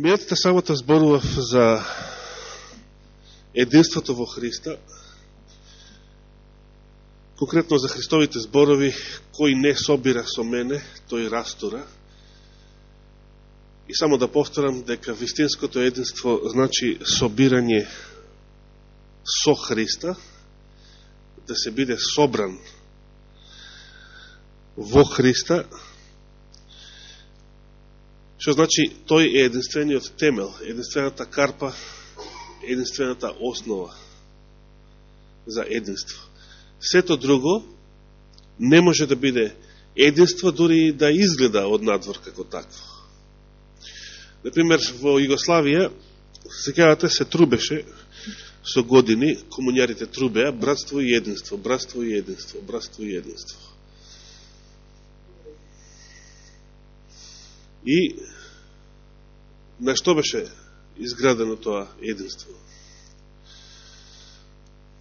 Мијатата самата зборував за единството во Христа, конкретно за Христовите зборови, кој не собира со мене, тој растура. И само да повторам дека вистинското единство значи собирање со Христа, да се биде собран во Христа, Што значи, тој е единствениот темел, единствената карпа, единствената основа за единство. Сето друго не може да биде единство, дури да изгледа од надвор како такво. Например, во Југославија, секавате се трубеше со години, комуњарите трубеа, братство и единство, братство и единство, братство и единство. И на што беше изградено тоа единство?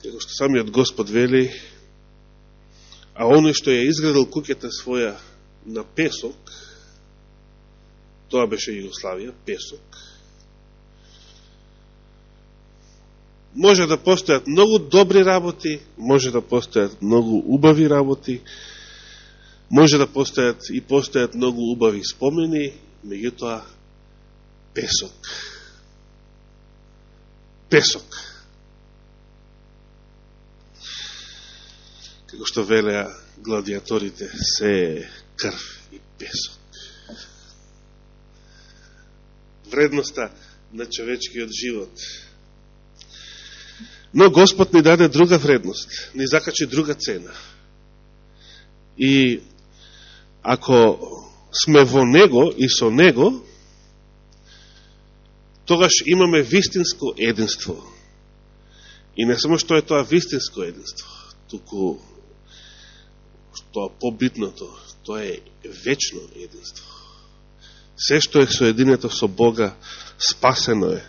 Како што самиот Господ вели, а оној што ја изградил куќата своја на песок, тоа беше Југославија, песок, може да постојат многу добри работи, може да постојат многу убави работи, може да постојат и постојат многу убави спомени, меѓутоа песок. Песок. Како што велеа гладиаторите, се е крв и песок. Вредноста на човечкиот живот. Но Господ ни даде друга вредност, ни закачи друга цена. И ако сме во Него и со Него, тогаш имаме вистинско единство. И не само што е тоа вистинско единство, туку што побитното, тоа е вечно единство. Се што е соединето со Бога, спасено е.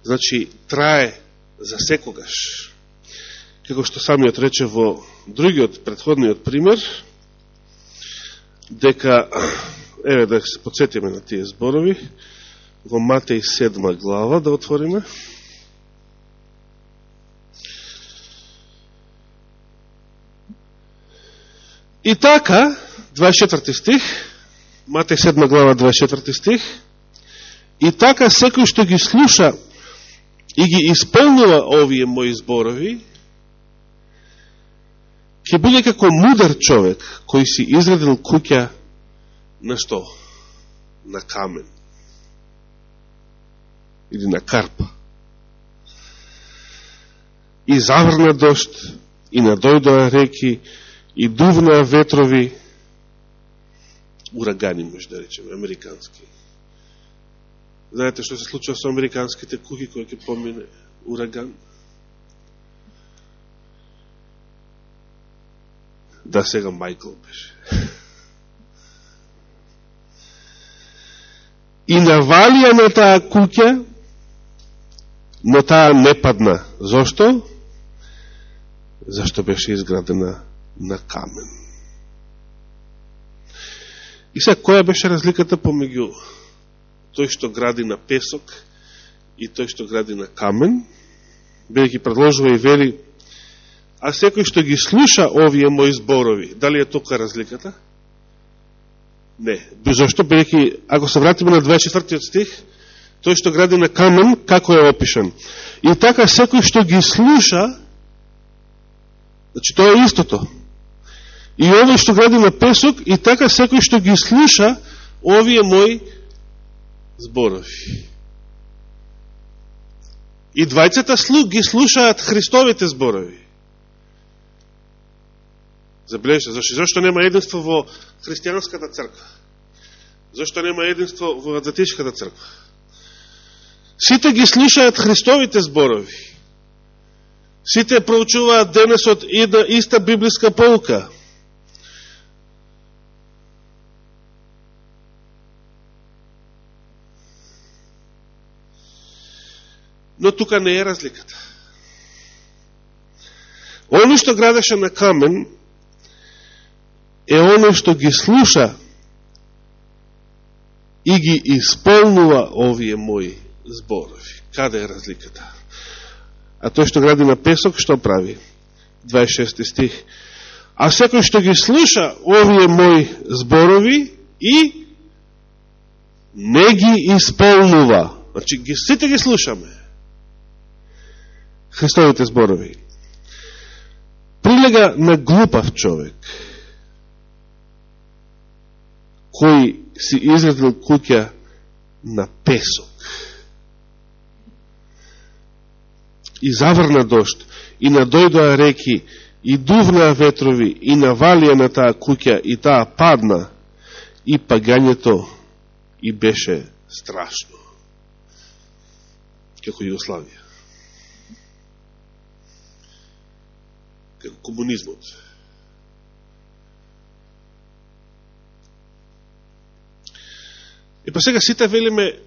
Значи, трае за секогаш. Како што самиот рече во другиот, предходниот пример, дека, еве да се подсетиме на тие зборови, во Матеј 7 глава, да отвориме. И така, 24 стих, Матеј 7 глава, 24 стих, и така секој што ги слуша и ги исполнува овие мои зборови, ќе биде како мудар човек кој си изградил куќа на што? На камен или на карпа. И заврна дошт, и надојдоа реки, и дувнаа ветрови, урагани, може да речеме, американски. Знаете што се случува со американските кухи кои ќе помине ураган? Да, сега Майкл беше. И навалија на таа куќа но таа не падна. Зошто? Зашто беше изградена на камен. И сега, која беше разликата помеѓу тој што гради на песок и тој што гради на камен? Бидеќи предложува и вели, а секој што ги слуша овие мои зборови, дали е тока разликата? Не. Зошто? Бидеќи, ако се вратиме на 24 стих, тој што гради на камен, како е опишан. И така секој што ги слуша, значи тоа е истото. И овој што гради на песок, и така секој што ги слуша овие мои зборови. И двајцата слуг ги слушаат Христовите зборови. Забележте, зашто, зашто нема единство во христијанската црква? Зашто нема единство во адзатичката црква? Сите ги слушаат Христовите зборови. Сите проучуваат денесот една иста библиска полка. Но тука не е разликата. Оно што градеше на камен е оно што ги слуша и ги исполнува овие мои зборови. Каде е разликата? А тој што гради на песок, што прави? 26 стих. А секој што ги слуша овие мои зборови и не ги исполнува. Значи, ги, сите ги слушаме. Христовите зборови. Прилега на глупав човек, кој си изградил куќа на песок. И заврна дошт, и надојдоа реки, и дувнаа ветрови, и навалија на таа куќа, и таа падна, и пагањето и беше страшно. Како Југославија. Како комунизмот. И па сега сите велиме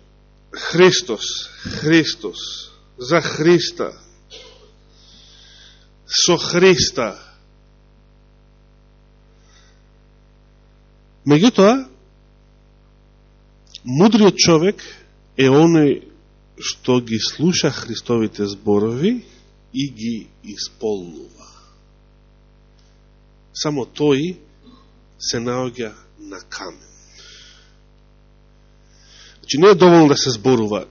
Христос, Христос, за Христа, со Христа. Меѓутоа, мудриот човек е оној што ги слуша Христовите зборови и ги исполнува. Само тој се наоѓа на камен. Значи не е доволно да се зборува,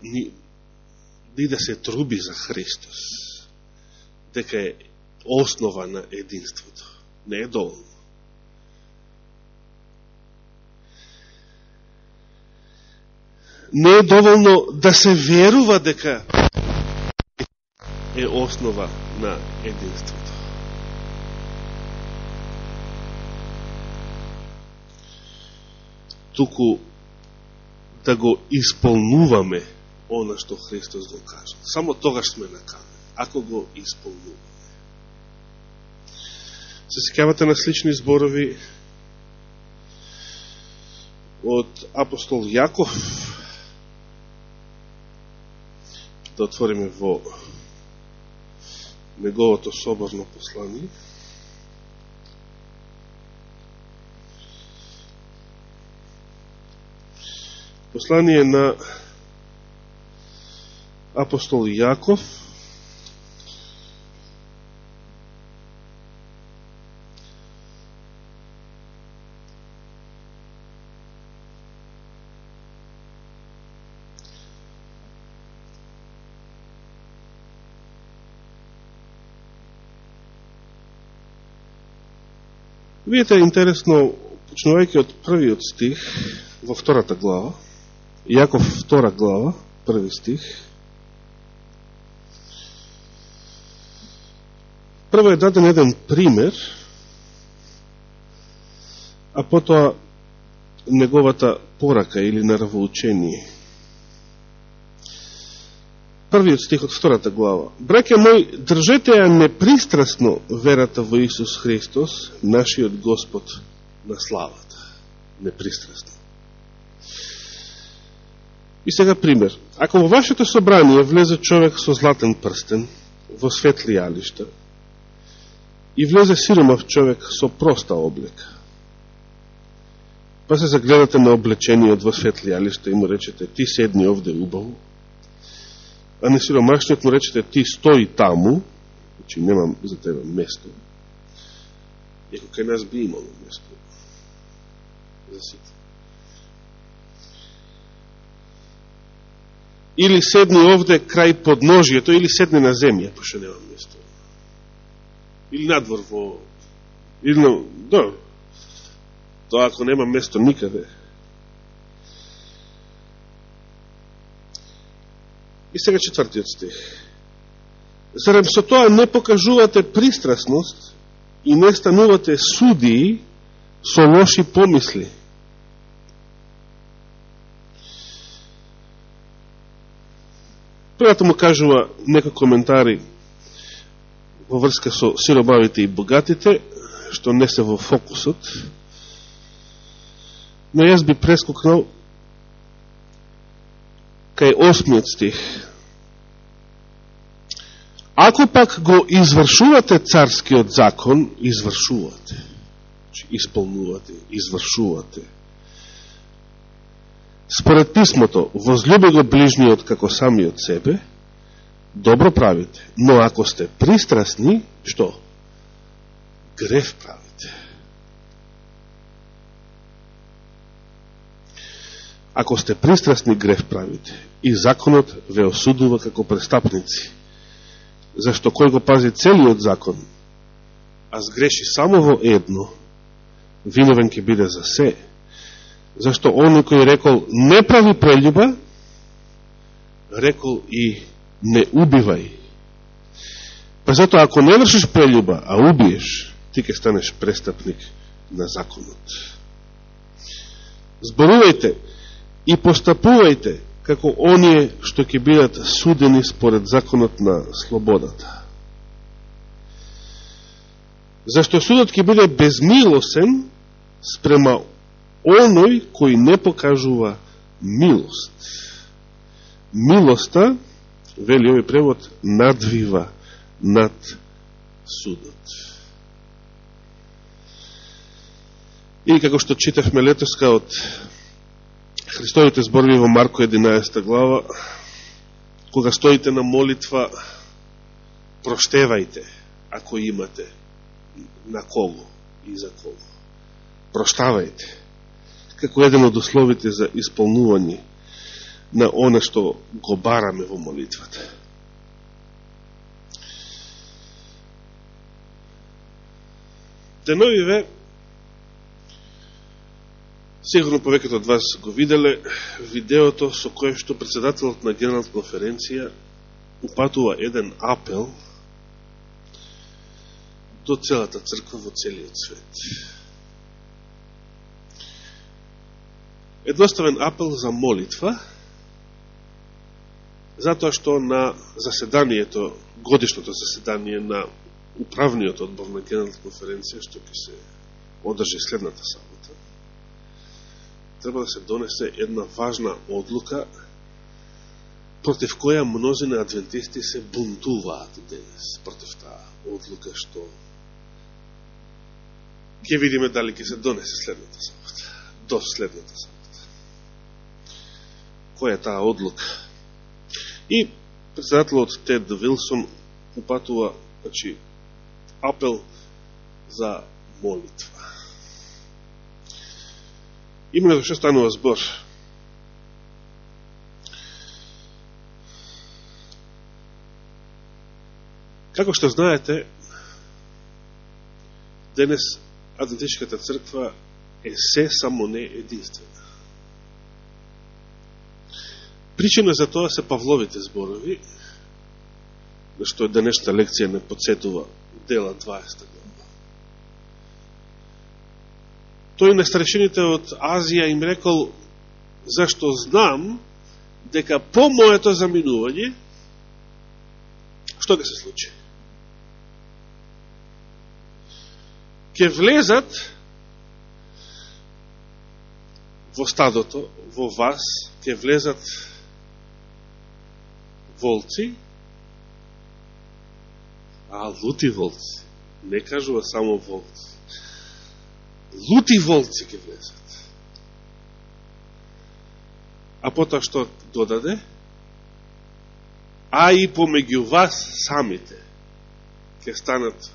ни, да се труби за Христос, дека е основа на единството. Не е доволно. не е доволно да се верува дека е основа на единството. Туку да го исполнуваме она што Христос го кажа. Само тогаш сме накаме, ако го исполнуваме. Се секавате на слични зборови од апостол Јаков, да отвориме во неговото соборно послание. Послание на апостол Јаков, Видите, интересно, почнувајќи од првиот стих, во втората глава, Јаков втора глава, први стих, прво е даден еден пример, а потоа неговата порака или наравоучение – првиот стих од втората глава. Браке мој, држете ја непристрасно верата во Исус Христос, нашиот Господ на славата. Непристрасно. И сега пример. Ако во вашето собрание влезе човек со златен прстен во светли јалишта и влезе сиромав човек со проста облека, па се загледате на облечениот во светли јалишта и му речете, ти седни овде убаво, а не сиромашниот му речете ти стои таму, значи немам за тебе место. Иако кај нас би имало место за сите. Или седни овде крај подножието, или седни на земја, пошто немам место. Или надвор во... Или на... Да. Тоа ако нема место никаде, И сега четвртиот стих. Зарем со тоа не покажувате пристрасност и не станувате судии со лоши помисли. Првато му кажува некои коментари во врска со сиробавите и богатите, што не се во фокусот, но јас би прескокнал кај осмиот стих. Ако пак го извршувате царскиот закон, извршувате, значи, исполнувате, извршувате, Според писмото, возлюби го ближниот како самиот себе, добро правите. Но ако сте пристрасни, што? Греф правите. Ако сте пристрасни, греф правите. И законот ве осудува како престапници. Зашто кој го пази целиот закон, а сгреши само во едно, виновен ќе биде за се. Зашто оној кој рекол не прави прелюба, рекол и не убивај. Па затоа ако не вршиш прелюба, а убиеш, ти ќе станеш престапник на законот. Зборувајте и постапувајте како оние што ќе бидат судени според законот на слободата. Зашто судот ќе биде безмилосен спрема оној кој не покажува милост. Милоста, вели овој превод, надвива над судот. И како што читавме летоска од Христовите зборови во Марко 11 глава, кога стоите на молитва, проштевајте, ако имате, на кого и за кого. Проштавајте, како еден од условите за исполнување на оно што го бараме во молитвата. Деновиве, сигурно повеќето од вас го виделе, видеото со кое што председателот на генерална конференција упатува еден апел до целата црква во целиот свет. Едноставен апел за молитва, затоа што на заседанието, годишното заседание на управниот одбор на Генералната конференција, што ќе се одржи следната сабота, треба да се донесе една важна одлука против која мнозина адвентисти се бунтуваат денес, против таа одлука што ќе видиме дали ќе се донесе следната сабота, до следната сабота. Која е таа одлука? И председателот Тед Вилсон упатува значи, апел за молитва. Имаме за што станува збор. Како што знаете, денес Адвентичката црква е се само не единствена. Причина за тоа се Павловите зборови, на што денешната лекција не подсетува дела 20 глава. Тој на старешините од Азија им рекол, зашто знам дека по моето заминување, што ќе се случи? Ке влезат во стадото, во вас, ке влезат волци, а лути волци, не кажува само волци, лути волци ќе влезат. А потоа што додаде? А и помеѓу вас самите ќе станат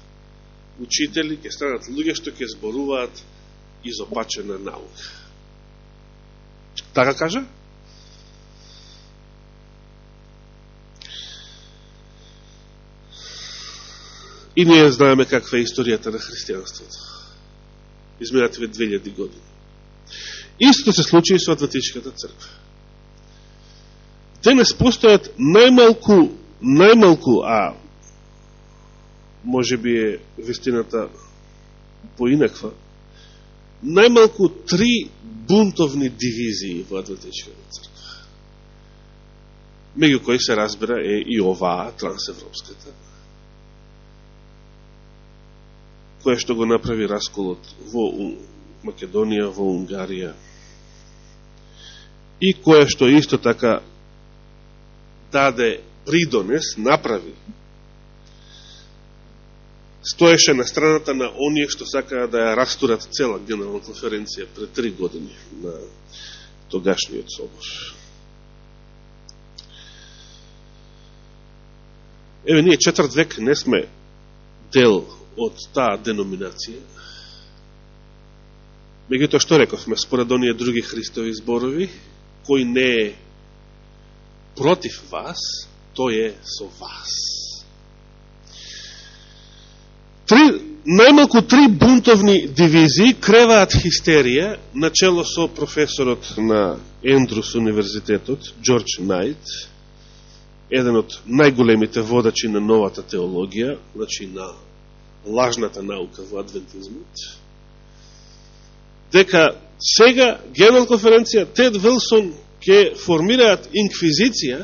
учители, ќе станат луѓе што ќе зборуваат изопачена наука. Така кажа? И ние знаеме каква е историјата на христијанството. Изминативе 2000 години. Истото се случи и со Адватичката црква. Денес постојат најмалку, најмалку, а може би е вистината поинаква, најмалку три бунтовни дивизии во Адватичката црква. Меѓу кои се разбира е и оваа трансевропската која што го направи расколот во Македонија, во Унгарија и која што исто така даде придонес, направи стоеше на страната на оние што сакаа да ја растурат цела генерална конференција пред три години на тогашниот собор. Еве, ние четврт век не сме дел од таа деноминација. Меѓутоа, што рековме, според оние други Христови зборови, кој не е против вас, тој е со вас. Три, најмалку три бунтовни дивизии креваат хистерија, начело со професорот на Ендрус универзитетот, Джордж Найт, еден од најголемите водачи на новата теологија, значи на лажната наука во адвентизмот, дека сега Генерал конференција Тед Вилсон ќе формираат инквизиција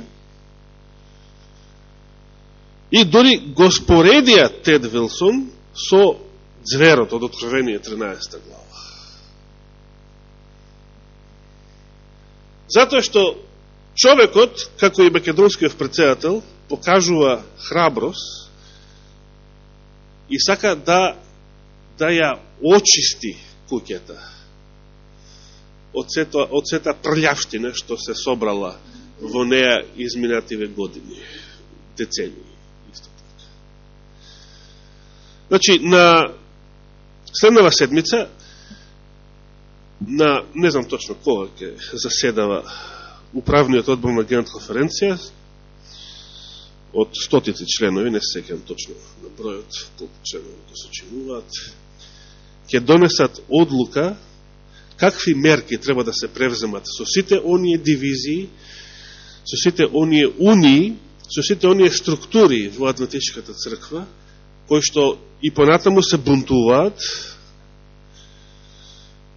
и дори го споредија Тед Вилсон со зверот од Откровение 13 глава. Затоа што човекот, како и македонскиот председател, покажува храброст и сака да да ја очисти куќата од сета, од сета прљавштина што се собрала во неа изминативе години, децении. Исто така. Значи, на следнава седмица, на, не знам точно кога ќе заседава управниот одбор на Генат конференција, од стотици членови, не секам точно на бројот, колку членови го сочинуваат, ќе донесат одлука какви мерки треба да се превземат со сите оние дивизии, со сите оние унии, со сите оние структури во Адвентичката црква, кои што и понатаму се бунтуваат,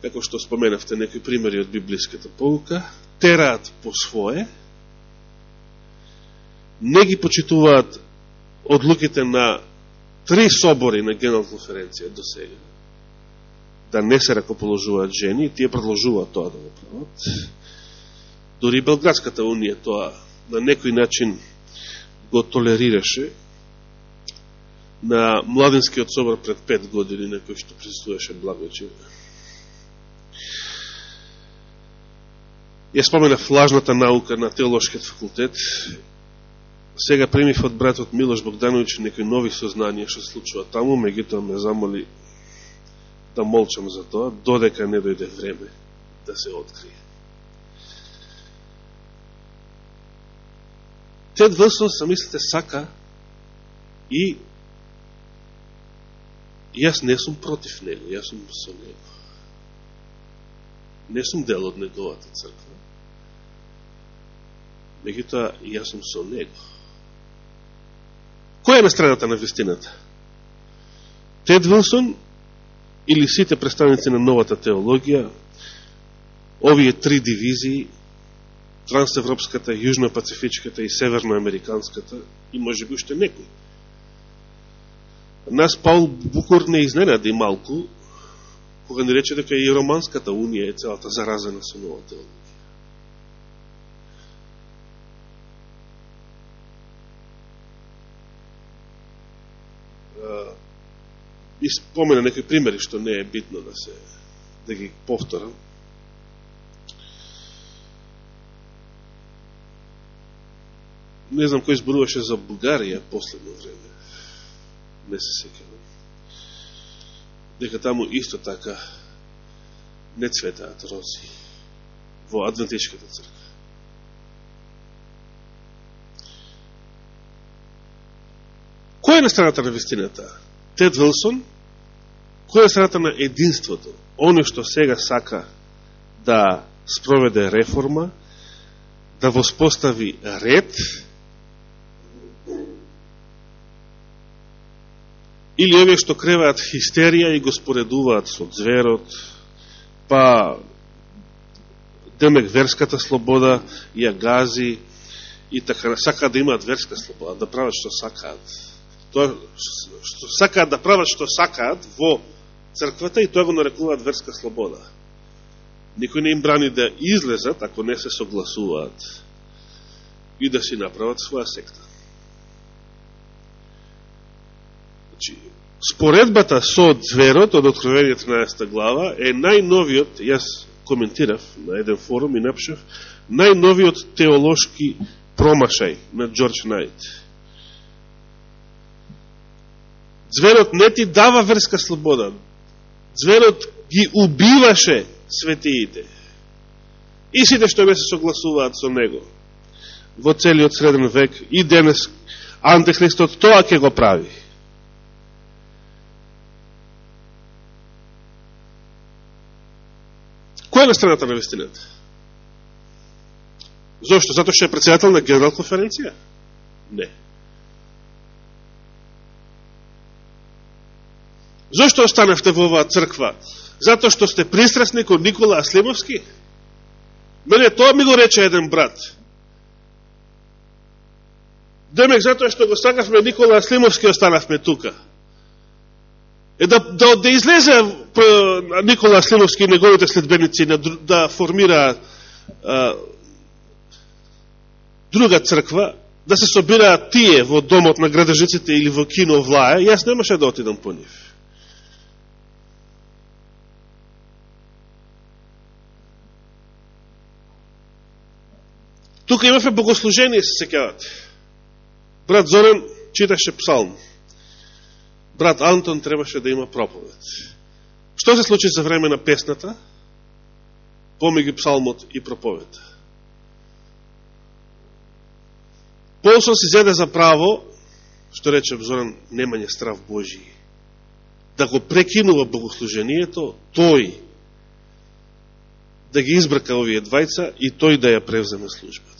како што споменавте некои примери од библиската полука, тераат по свое, не ги почитуваат одлуките на три собори на Генерал конференција до сега, да не се ракоположуваат жени, тие продолжуваат тоа да го прават. Дори Белградската унија тоа на некој начин го толерираше на младинскиот собор пред пет години на кој што присутуваше Благочи. Ја спомена флажната наука на теолошкиот факултет. Сега примив од братот Милош Богданович некои нови сознанија што се случува таму, меѓутоа ме замоли да молчам за тоа, додека не дојде време да се открие. Тед Вилсон, мислите, сака и јас не сум против него, јас сум со него. Не сум дел од неговата црква. Меѓутоа, јас сум со него. Кој е на страната на вистината? Тед Вилсон или сите представници на новата теологија, овие три дивизии, трансевропската, јужно-пацифичката и северноамериканската, и може би уште некој. Нас Паул Букур не изненади малку, кога ни рече дека и Романската унија е целата заразена со новата теологија. И спомена некои примери што не е битно да се да ги повторам. Не знам кој зборуваше за Бугарија последно време. Не се секавам. Дека таму исто така не цветаат рози во Адвентичката црква. Кој е на страната на вистината? Тед Вилсон која е страната на единството? Оно што сега сака да спроведе реформа, да воспостави ред, или овие што креваат хистерија и го споредуваат со зверот, па демек верската слобода ја гази и така сакаат да имаат верска слобода, да прават што сакаат. Тоа што сакаат да прават што сакаат во црквата и тоа го нарекуваат верска слобода. Никој не им брани да излезат, ако не се согласуваат и да си направат своја секта. Значи, споредбата со зверот од Откровение 13 глава е најновиот, јас коментирав на еден форум и напишав најновиот теолошки промашај на Джордж Найт. Зверот не ти дава верска слобода. Зверот ги убиваше светиите. И сите што ме се согласуваат со него во целиот среден век и денес антихристот тоа ќе го прави. Кој е на страната на вестината? Зошто? Зато што е председател на генерал конференција? Не. Зошто останавте во оваа црква? Зато што сте пристрасни кон Никола Аслимовски? Мене тоа ми го рече еден брат. Демек, затоа што го сакавме Никола Аслимовски, останавме тука. Е да, да, да излезе Никола Аслимовски и неговите следбеници да, да а, друга црква, да се собираат тие во домот на градежиците или во кино Влаја, јас немаше да отидам по нив. Тука имавме богослужение, се секавате. Брат Зорен читаше псалм. Брат Антон требаше да има проповед. Што се случи за време на песната? Помеги псалмот и проповед. Полсон си зеде за право, што рече Зоран, немање страв Божи. Да го прекинува богослужението, тој да ги избрака овие двајца и тој да ја превземе служба.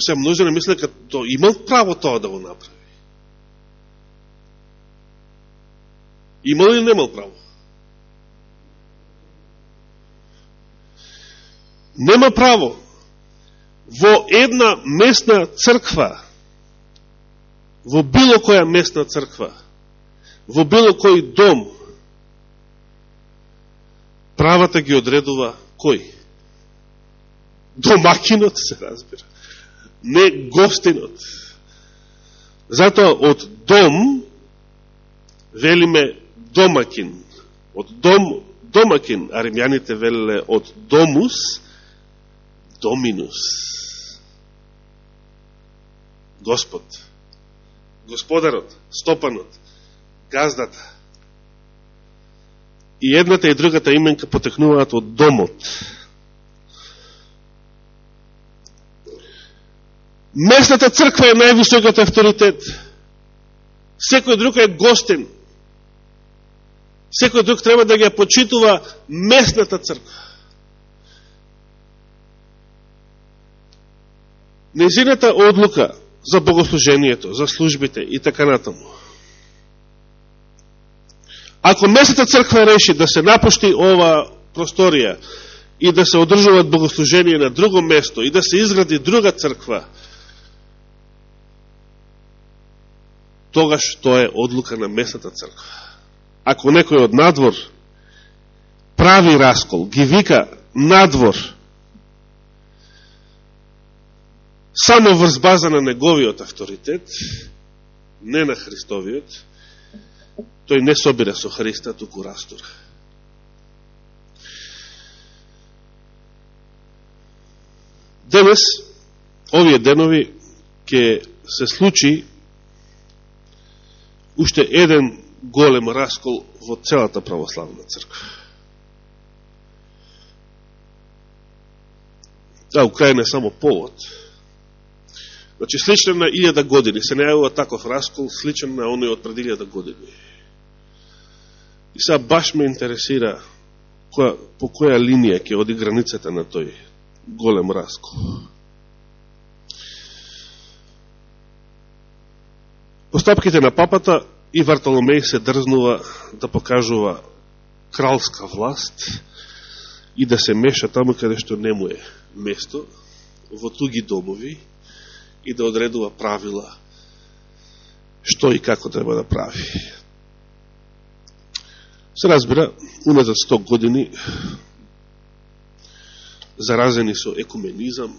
Се множи мисле като имал право тоа да го направи. Имал или немал право? Нема право во една местна црква, во било која местна црква, во било кој дом, правата ги одредува кој? Домакинот, се разбира. Не гостинот. Затоа од дом велиме домакин. Од дом, домакин, а римјаните велеле од домус, доминус. Господ, господарот, стопанот, газдата. И едната и другата именка потекнуваат од домот. Местната црква е највисокиот авторитет. Секој друг е гостен. Секој друг треба да ги почитува местната црква. Незината одлука за богослужението, за службите и така натаму. Ако местната црква реши да се напушти ова просторија и да се одржуваат богослужение на друго место и да се изгради друга црква, тогаш тоа е одлука на местната црква. Ако некој од надвор прави раскол, ги вика надвор, само врз база на неговиот авторитет, не на Христовиот, тој не собира со Христа, туку растура. Денес, овие денови, ќе се случи уште еден голем раскол во целата православна црква. Да, Украина е само повод. Значи, сличен на илјада години, се најавува таков раскол, сличен на оној од пред илјада години. И сега баш ме интересира која, по која линија ќе оди границата на тој голем раскол. Остапките на папата и Вартоломеј се дрзнува да покажува кралска власт и да се меша таму каде што не му е место, во туги домови и да одредува правила што и како треба да прави. Се разбира, уназад 100 години заразени со екуменизам,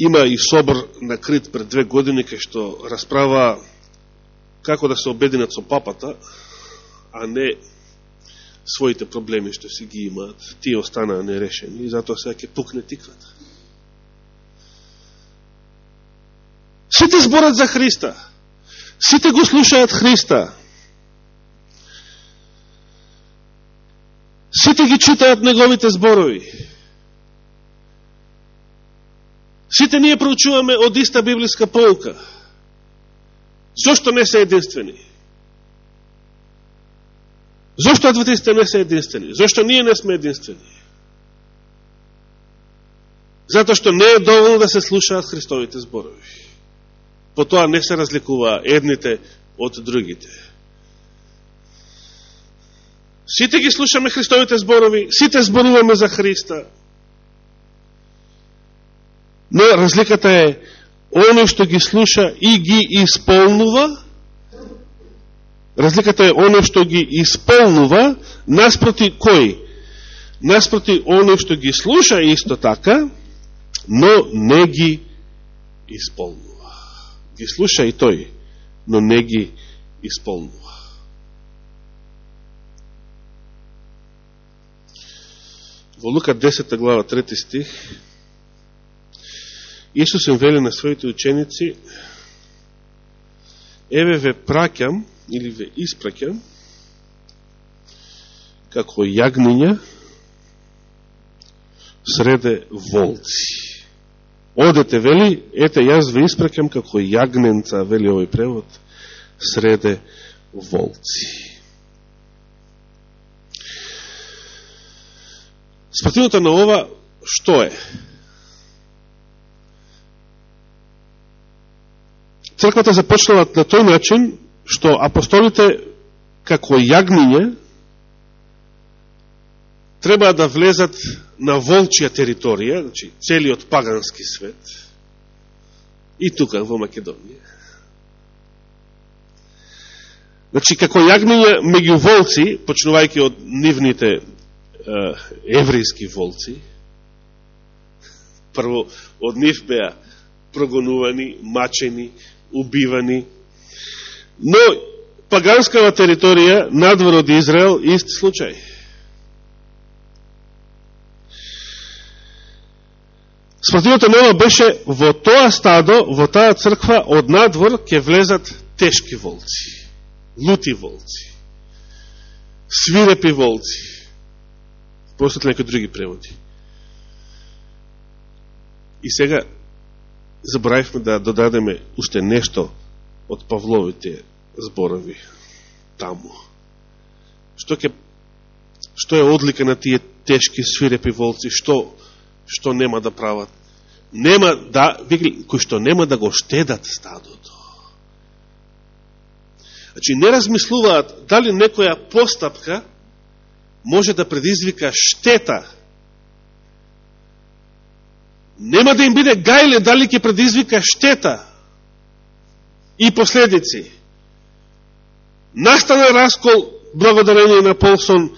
Има и собор на Крит пред две години, кај што расправа како да се обединат со папата, а не своите проблеми што си ги имаат, тие останаа нерешени и затоа сега ќе пукне тиквата. Сите зборат за Христа. Сите го слушаат Христа. Сите ги читаат неговите зборови. Сите ние проучуваме од иста библиска полка. Зошто не се единствени? Зошто адвентистите не се единствени? Зошто ние не сме единствени? Затоа што не е доволно да се слушаат Христовите зборови. По тоа не се разликуваа едните од другите. Сите ги слушаме Христовите зборови, сите зборуваме за Христа. Но разликата е, оно што ги слуша и ги исполнува, разликата е оно што ги исполнува, наспроти кој? Наспроти оно што ги слуша исто така, но не ги исполнува. Ги слуша и тој, но не ги исполнува. Во Лука 10 глава 3 стих Исус им вели на своите ученици Еве ве праќам или ве испраќам како јагниња среде волци. Одете, вели, ете, јас ве испраќам како јагненца, вели овој превод, среде волци. Спротивното на ова, што е? Црквата започнала на тој начин, што апостолите, како јагниње, треба да влезат на волчија територија, значи целиот пагански свет, и тука во Македонија. Значи, како јагниње меѓу волци, почнувајќи од нивните еврејски волци, прво од нив беа прогонувани, мачени, убивани, но паганскава територија надвор од Израел ист случај. Спротивото нема беше во тоа стадо, во таа црква, од надвор ќе влезат тешки волци, лути волци, свирепи волци, постојат некои други преводи. И сега забравивме да додадеме уште нешто од Павловите зборови таму. Што ке, што е одлика на тие тешки свирепи волци, што што нема да прават? Нема да, види, кои што нема да го штедат стадото. Значи, не размислуваат дали некоја постапка може да предизвика штета. Нема да им биде гајле дали ќе предизвика штета и последици. Настана раскол благодарение на Полсон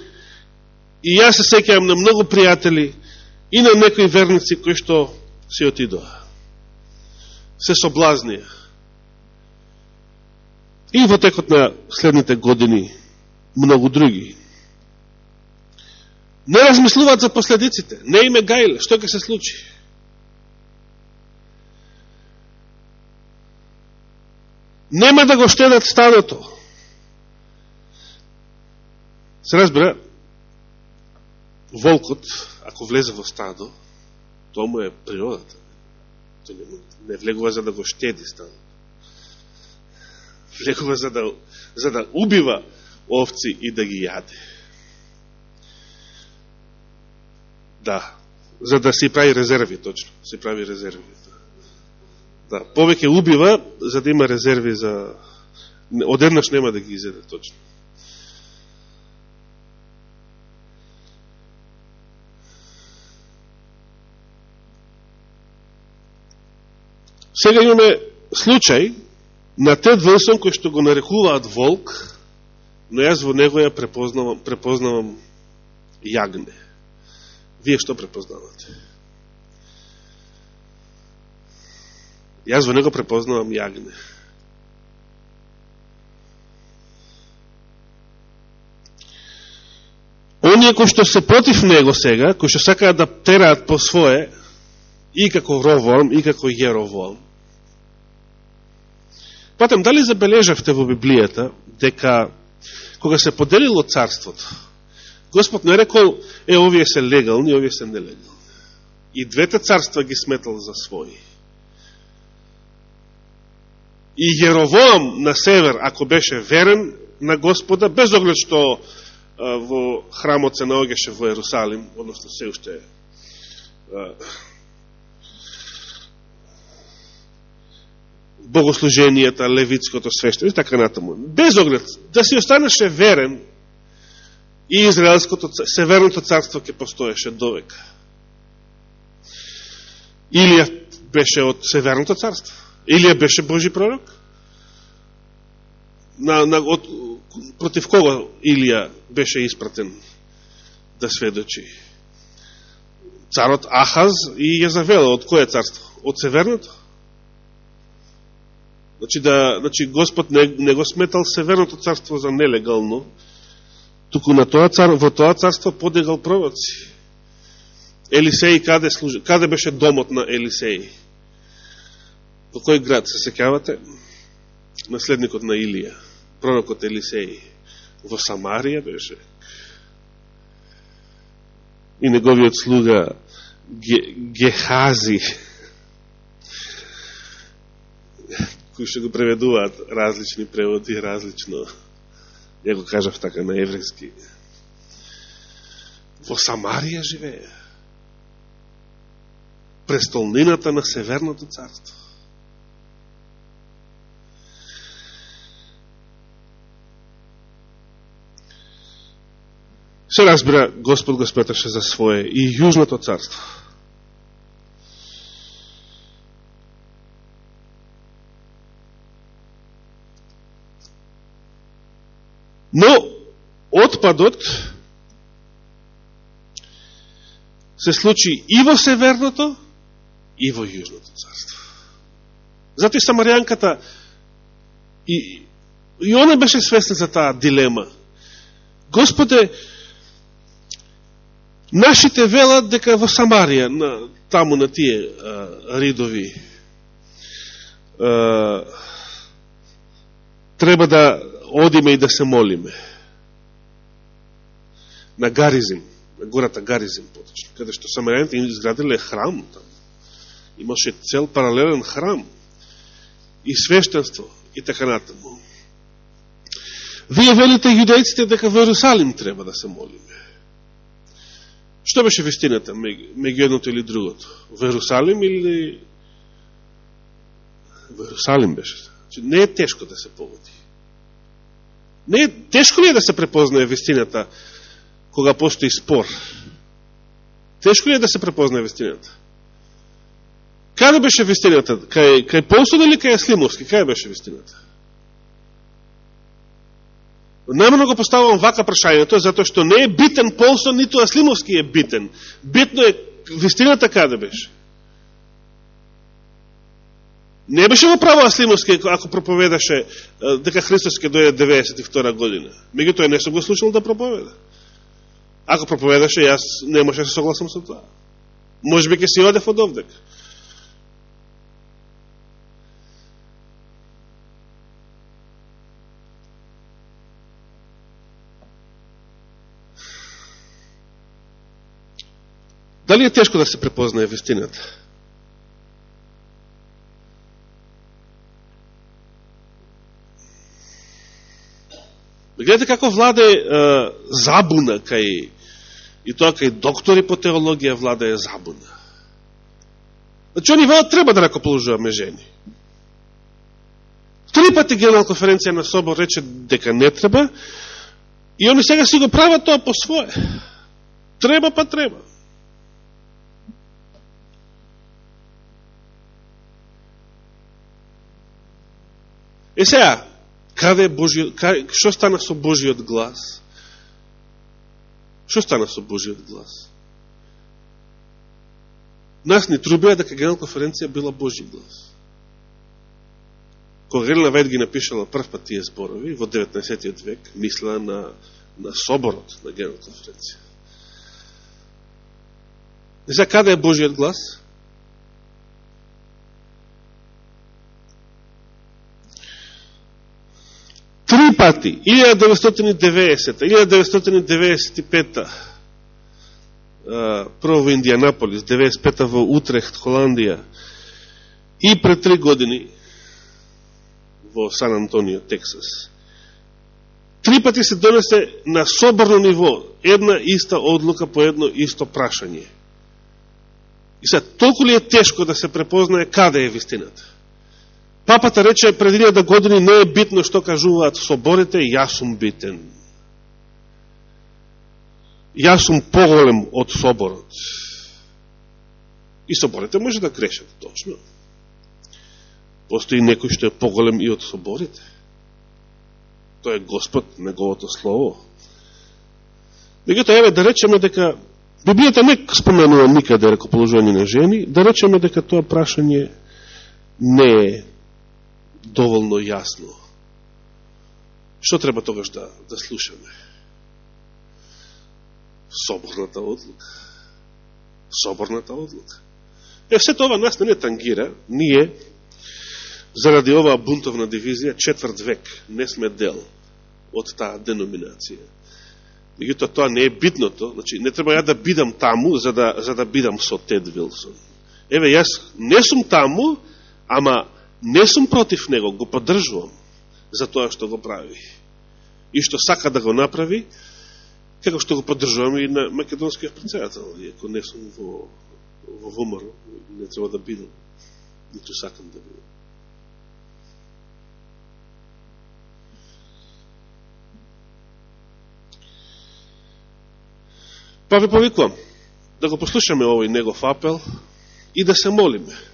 и јас се секјам на многу пријатели и на некои верници кои што се отидоа. Се соблазнија. И во текот на следните години многу други не размислуваат за последиците, не име гајле, што ќе се случи. Нема да го штедат стадото. Се разбира, волкот, ако влезе во стадо, тоа му е природата. Тој не, не влегува за да го штеди стадото. Влегува за да, за да убива овци и да ги јаде. Да, за да си прави резерви, точно. Си прави резерви. Да, Да, повеќе убива, за да има резерви за... Одеднаш нема да ги изеде, точно. Сега имаме случај на Тед Вилсон, кој што го нарекуваат волк, но јас во него ја препознавам, препознавам јагне. Вие што препознавате? Јас во него препознавам јагне. Оние кои што се против него сега, кои што сакаат да тераат по свое, и како роволм, и како јероволм. Патам, дали забележавте во Библијата дека кога се поделило царството, Господ не рекол, е, овие се легални, овие се нелегални. И двете царства ги сметал за своји. И Јеровоам на север, ако беше верен на Господа, без оглед што во храмот се наогеше во Ерусалим, односно се уште богослуженијата, левитското свештено и така натаму. Без оглед, да си останеше верен и Израелското, Северното царство ќе постоеше довека. Илија беше од Северното царство. Илија беше Божи пророк. На, на, од, против кого Илија беше испратен да сведочи? Царот Ахаз и Језавела. Од кое царство? Од Северното? Значи, да, значи Господ не, не го сметал Северното царство за нелегално, туку на тоа цар, во тоа царство подегал пророци. Елисеј каде, служи, каде беше домот на Елисеј? Во кој град се секавате? Наследникот на Илија, пророкот Елисеј. Во Самарија беше. И неговиот слуга Гехази, кои што го преведуваат различни преводи, различно, ја го кажав така на еврејски. Во Самарија живее. Престолнината на Северното царство. Се разбира, Господ го спреташе за свое и Јужното царство. Но, отпадот се случи и во Северното, и во Јужното царство. Зато и Самаријанката, и, и она беше свесна за таа дилема. Господе, нашите велат дека во Самарија, на, таму на тие а, ридови, а, треба да одиме и да се молиме. На Гаризим, на гората Гаризим, поточно, каде што самарјаните им изградиле храм там. Имаше цел паралелен храм и свештенство и така натаму. Вие велите јудејците дека во Иерусалим треба да се молиме. Што беше вистината меѓу едното или другото? Во Иерусалим или во Иерусалим беше? Значи, не е тешко да се поводи. Не е тешко ли е да се препознае вистината кога постои спор? Тешко ли е да се препознае вистината? Каде беше вистината? Кај, кај Полсон или кај Слимовски? Кај беше вистината? Најмано го поставувам вака прашањето, затоа што не е битен Полсон, ниту Аслимовски е битен. Битно е вистината каде беше. Не беше во право Аслимовски ако проповедаше дека Христос ке дојде 92 година. Меѓутоа не сум го слушал да проповеда. Ако проповедаше, јас не може да се согласам со тоа. Може би ке си одев од овдека. Дали е тешко да се препознае вистината? Гледате како владе е, забуна кај и тоа кај доктори по теологија влада е забуна. Значи, они велат треба да ракоположуваме жени. Три пати Генерал конференција на Собор рече дека не треба и они сега си го прават тоа по свое. Треба па треба. Е сега, Каде Божиот, каде, што стана со Божиот глас? Што стана со Божиот глас? Нас ни трубија дека Генерал конференција била Божи глас. Кога Елена Вајд ги напишала прв пат тие зборови во 19. век, мисла на на соборот на Генерална конференција. И за каде е Божиот глас? Три пати, 1990, 1995, прво во Индианаполис, 95 во Утрехт, Холандија, и пред три години во Сан Антонио, Тексас. Три пати се донесе на соборно ниво една иста одлука по едно исто прашање. И сега, толку ли е тешко да се препознае каде е вистината? Папата рече пред да години не е битно што кажуваат соборите, јас сум битен. Јас сум поголем од соборот. И соборите може да грешат, точно. Постои некој што е поголем и од соборите. Тоа е Господ, неговото слово. Мегуто, еве да речеме дека Библијата не споменува никаде рекоположување на жени, да речеме дека тоа прашање не е доволно јасно. Што треба тогаш да, да слушаме? Соборната одлука. Соборната одлука. Е, се това нас не не тангира. Ние, заради оваа бунтовна дивизија, четврт век не сме дел од таа деноминација. Меѓутоа, тоа не е битното. Значи, не треба ја да бидам таму, за да, за да бидам со Тед Вилсон. Еве, јас не сум таму, ама не сум против него, го поддржувам за тоа што го прави. И што сака да го направи, како што го поддржувам и на македонскиот председател, иако не сум во, во ВМР, не треба да бидам, нито сакам да бидам. Па ви повикувам да го послушаме овој негов апел и да се молиме.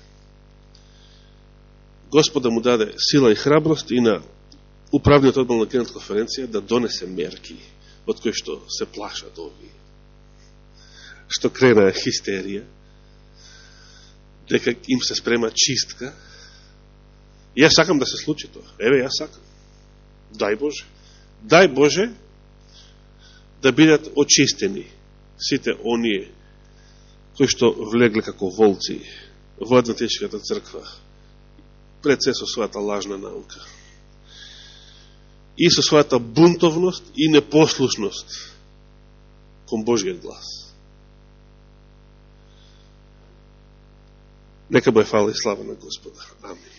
Господа му даде сила и храброст и на управниот одбор на Кенет конференција да донесе мерки од кои што се плашат овие. Што крена хистерија, дека им се спрема чистка. И јас сакам да се случи тоа. Еве, јас сакам. Дај Боже. Дај Боже да бидат очистени сите оние кои што влегле како волци во Адвентичката црква пред се со својата лажна наука. И со својата бунтовност и непослушност кон Божиот глас. Нека бе фала и слава на Господа. Амин.